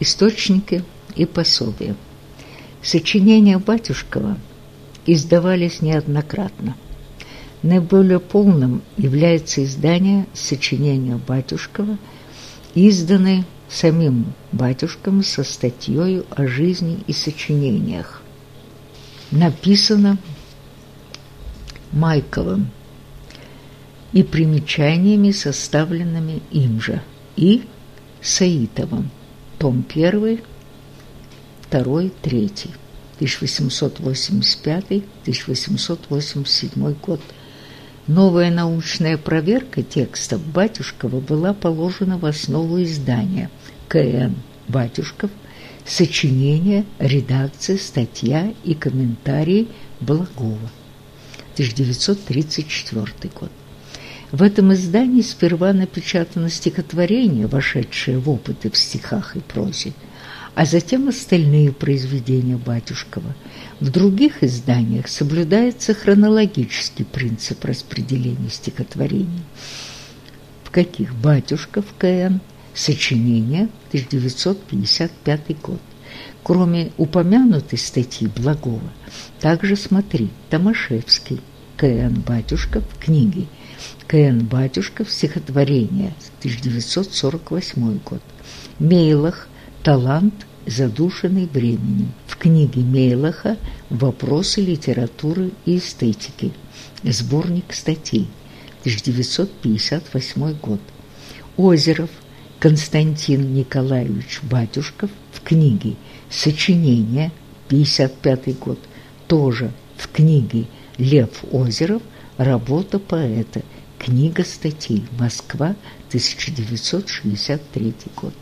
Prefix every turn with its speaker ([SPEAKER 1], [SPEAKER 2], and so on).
[SPEAKER 1] Источники и пособия. Сочинения Батюшкова издавались неоднократно. Наиболее полным является издание сочинения Батюшкова, изданное самим Батюшком со статьей о жизни и сочинениях. Написано Майковым и примечаниями, составленными им же, и Саитовым, том 1, 2, 3, 1885-1887 год. Новая научная проверка текстов Батюшкова была положена в основу издания К.Н. Батюшков, сочинение, редакция, статья и комментарии Благова, 1934 год. В этом издании сперва напечатано стихотворение, вошедшее в опыты в стихах и прозе, а затем остальные произведения Батюшкова. В других изданиях соблюдается хронологический принцип распределения стихотворений. В каких Батюшков К.Н. Сочинение, 1955 год. Кроме упомянутой статьи Благова, также смотри Томашевский, К.Н. Батюшков, книги К.Н. Батюшков, стихотворение, 1948 год. Мейлах, талант, задушенный временем. В книге Мейлаха «Вопросы литературы и эстетики». Сборник статей, 1958 год. Озеров Константин Николаевич Батюшков в книге «Сочинение», 55 год. Тоже в книге Лев Озеров «Работа поэта», книга статей, Москва, 1963 год.